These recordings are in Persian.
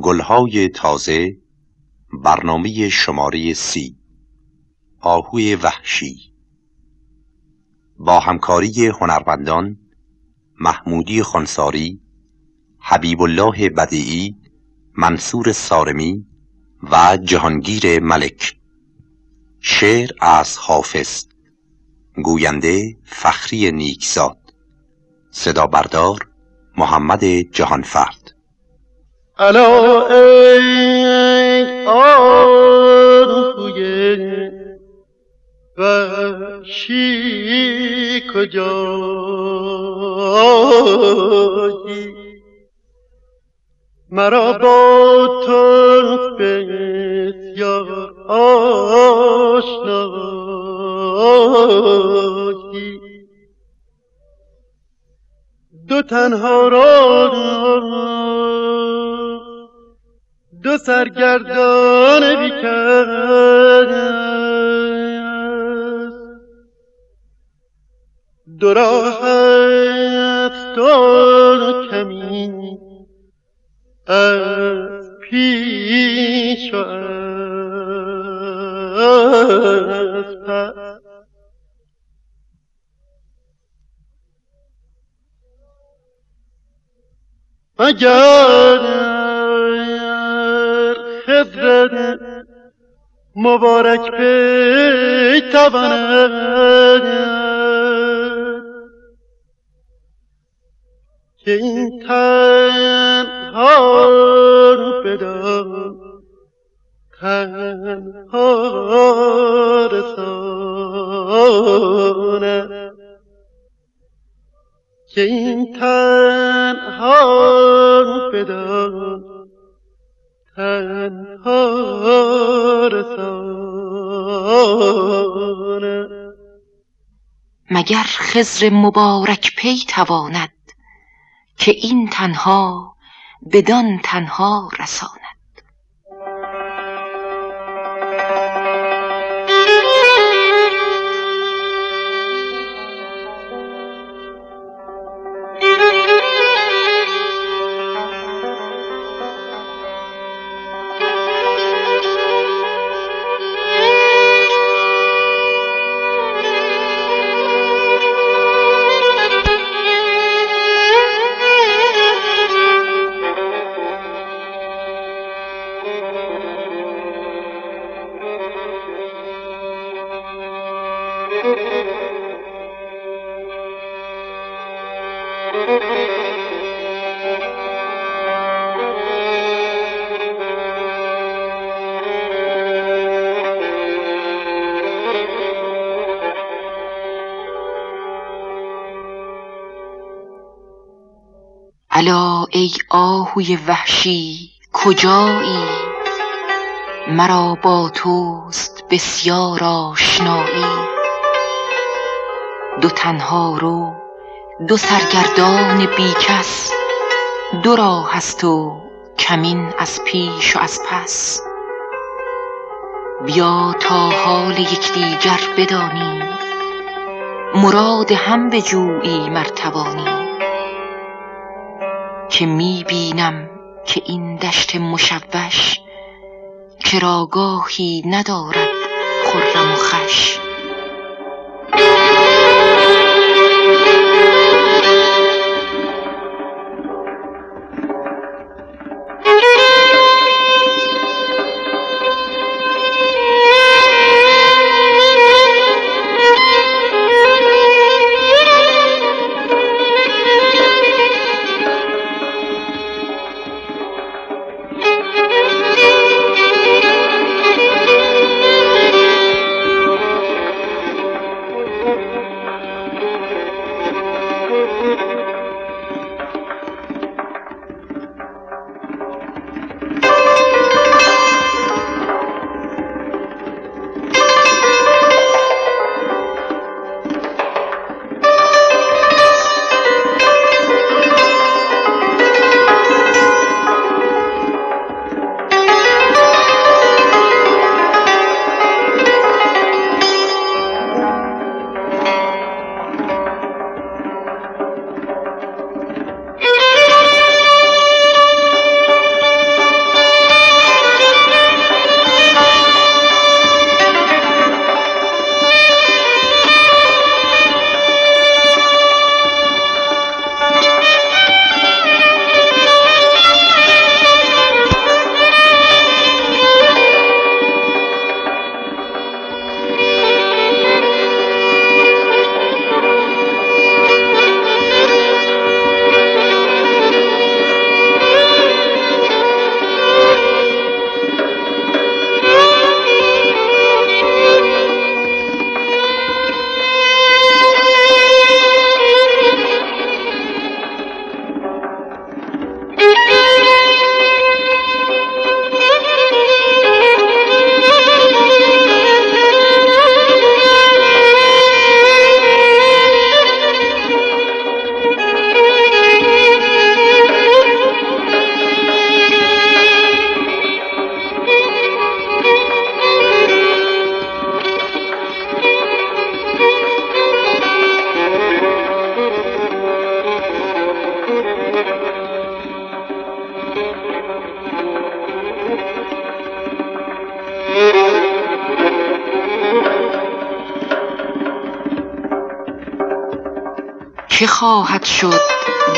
گلهای تازه برنامه شماره سی. آهوی وحشی. با همکاری هنرمندان محمودی خانساری حبیب الله بدیعی منصور سارمی و جهانگیر ملک. شعر از حافظ. گوینده فخری نیکزاد. صدا بردار محمد جهانفرد. الا ای آرزوی وحشی کجایی؟ مرا با تو بسیار آشنایی. دو تنها را دو سرگردان بیکرد دو راه دو کمی از پیش و از پس. خضر مبارک پی تواند که این تنها رو بدان تنها رساند که این تنها بدان تنها مگر خزر مبارک پی تواند که این تنها بدان تنها رساند؟ آهوی وحشی کجایی؟ مرا با توست بسیار آشنایی. دو تنها رو دو سرگردان بیکس دو راه هست و کمین از پیش و از پس. بیا تا حال یکدیگر بدانیم مراد هم بجویی مرتوانی که می بینم که این دشت مشوش چراگاهی ندارد خرم و خش. خواهد شد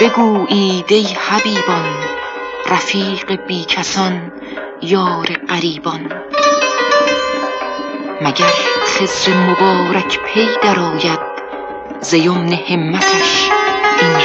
بگویید ای حبیبان رفیق بیکسان یار غریبان مگر خضر مبارک پی درآید ز یمن همتش این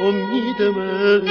امید من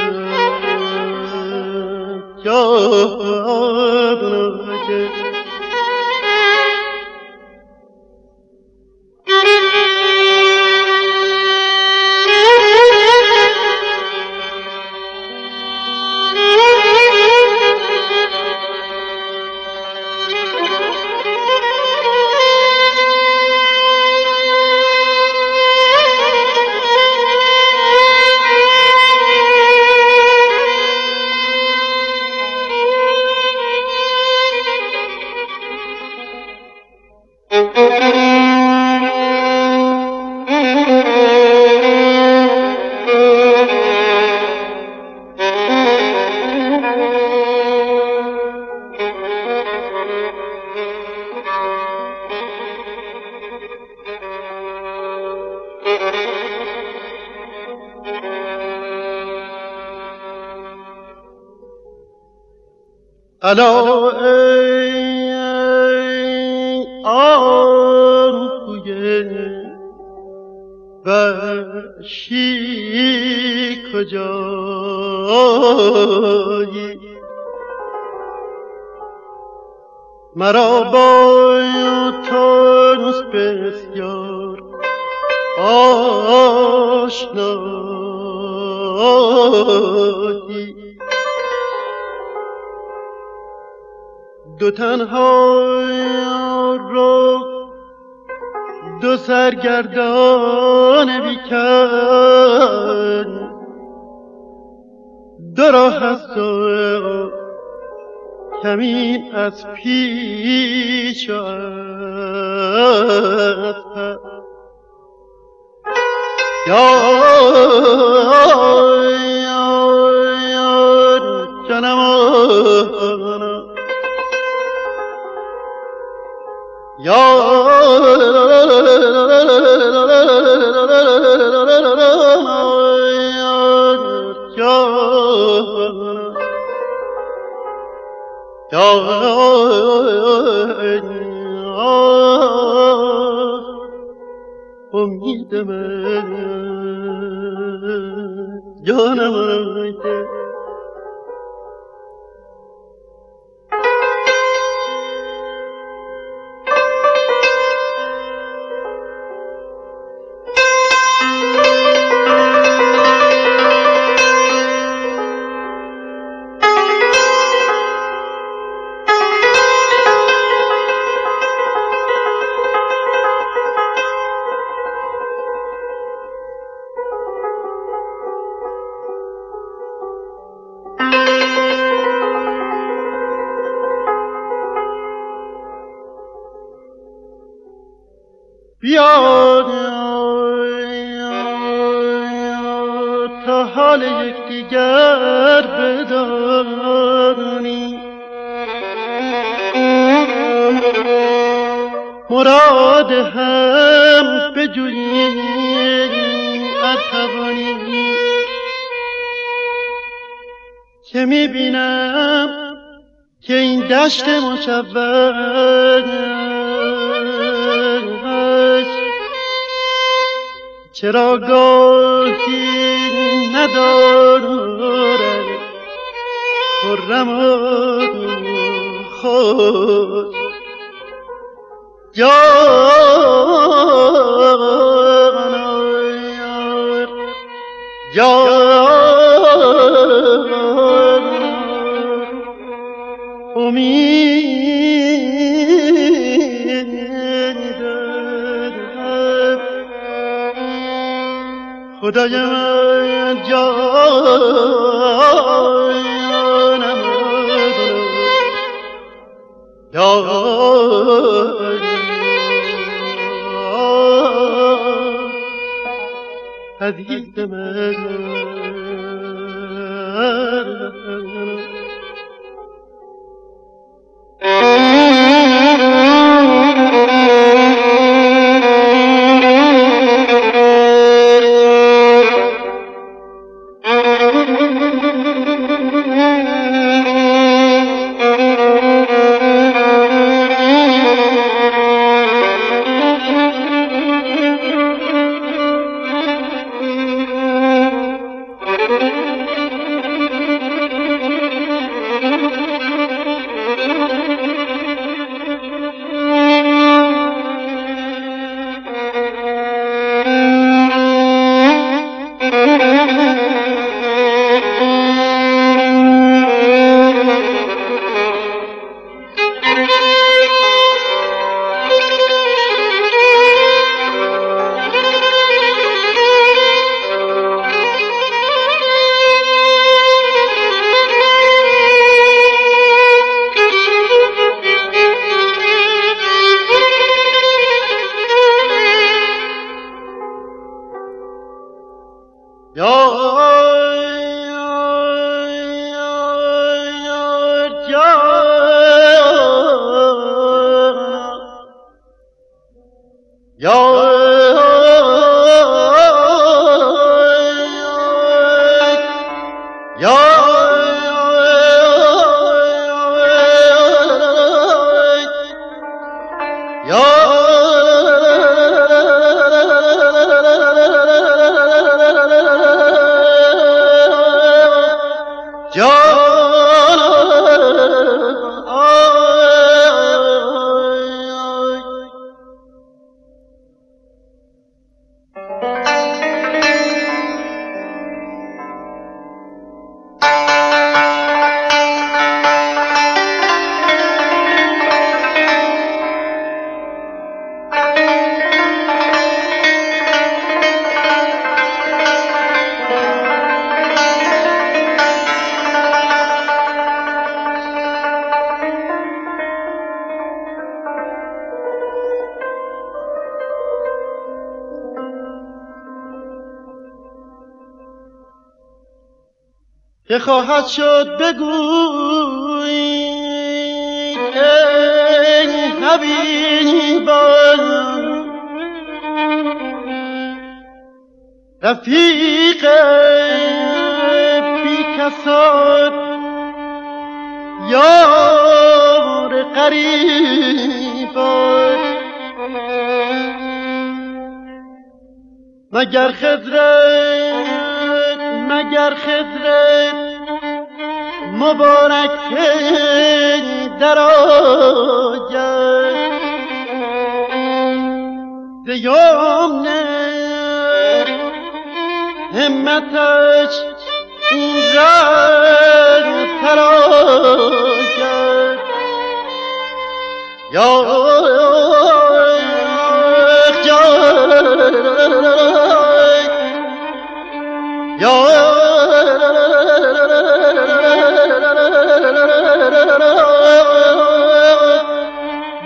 الا ای آهوی وحشی کجایی؟ مرا با تو بسیار آشنایی. دو تنها رو دو سرگردان بیکن. دو راه کمین از پیش یا امید من جانم بیا تا حال یکدیگر بدانی مراد هم بجویی از توانی که می‌بینم که این دشت مشبه چرا گاهی ندارد خرم خود. جان جان خدای من جانم داری عزیز من 哟 که خواهد شد بگوی ای حبیبان رفیق بی کساد یار قریبان. مگر خدرت مگر خدرت مبارک در آید دیام نه. همتش این رنگ تراید یا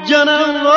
جنم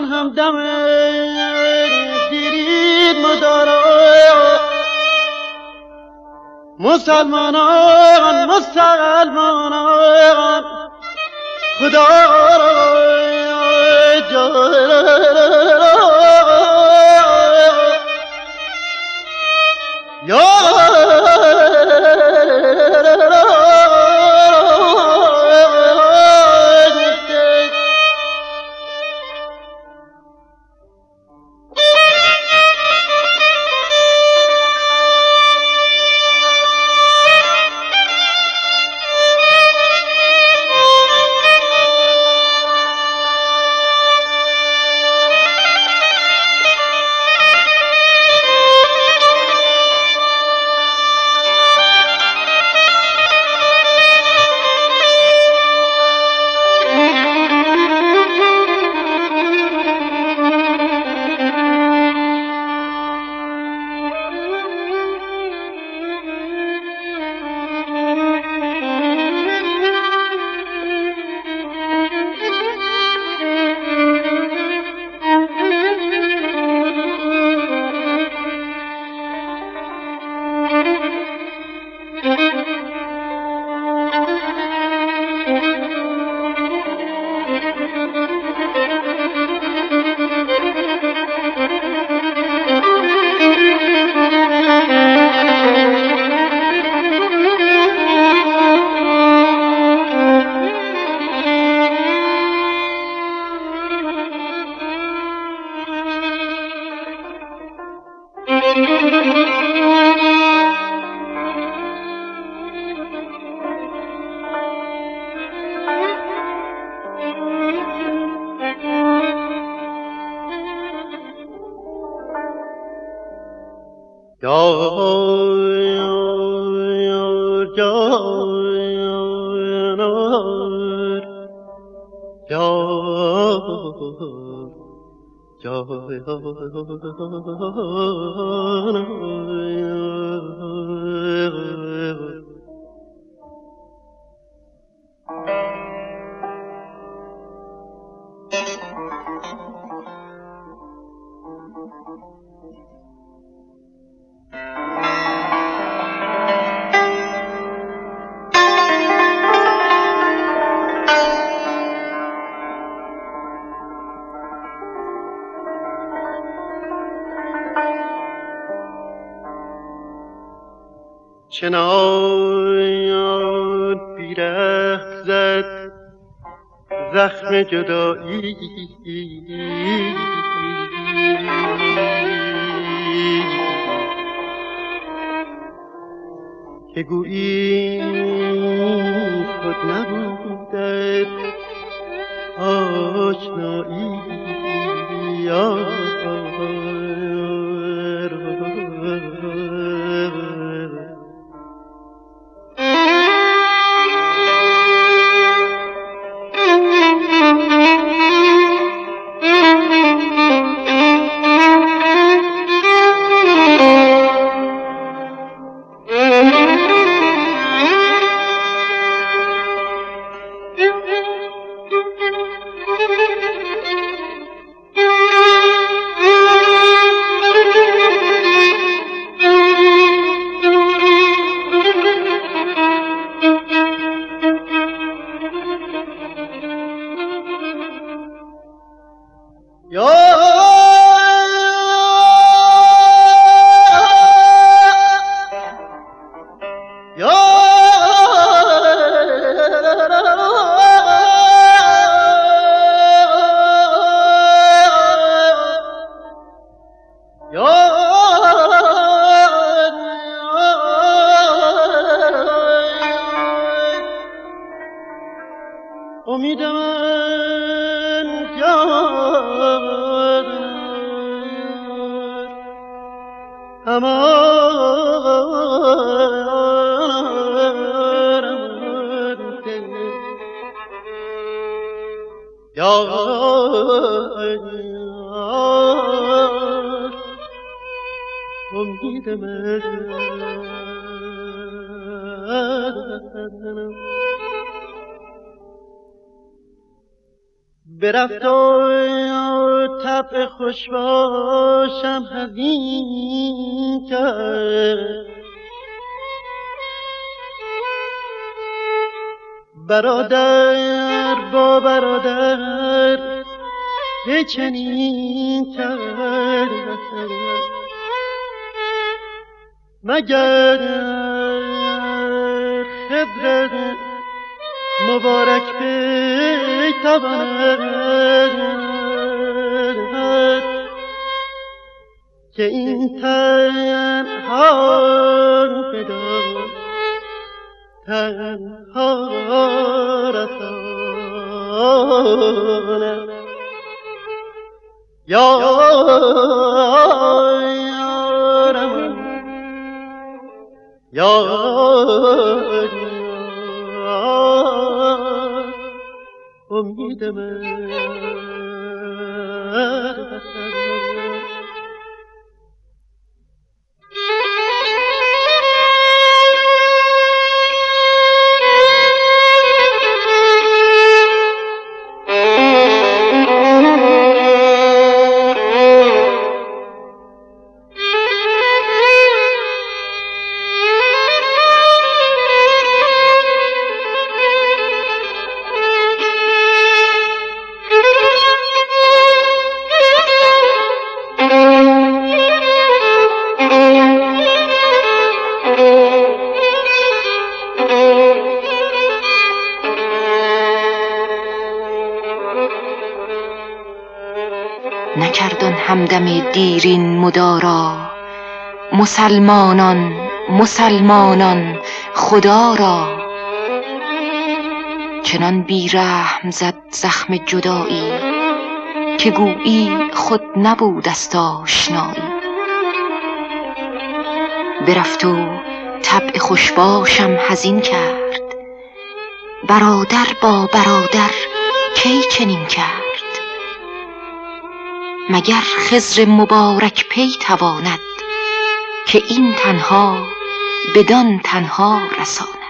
نکردن هم دم دیرید مدارا. مسلمانان مسلمانان. خدا چنان بیره زد. زخم جدایی. که گویی خود نبودد آشنایی. امید من کبر امان یا امید برفت و طبع خوش باشم هزین کرد برادر با برادر چنین کرد مگر خبر مبارک به تواند که این تنها بدان. تنها رساند یا یا امید دیرین مدارا مسلمانان مسلمانان خدا را. چنان بیرحم زد زخم جدایی که گویی خود نبود است آشنایی. برفت و طبع خوشباشم هزین کرد. برادر با برادر کی چنین کرد؟ مگر خزر مبارک پی تواند که این تنها بدان تنها رساند؟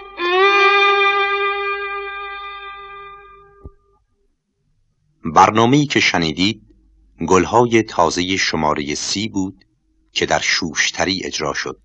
برنامه‌ای که شنیدید گلهای تازه شماره سی بود که در شوشتری اجرا شد.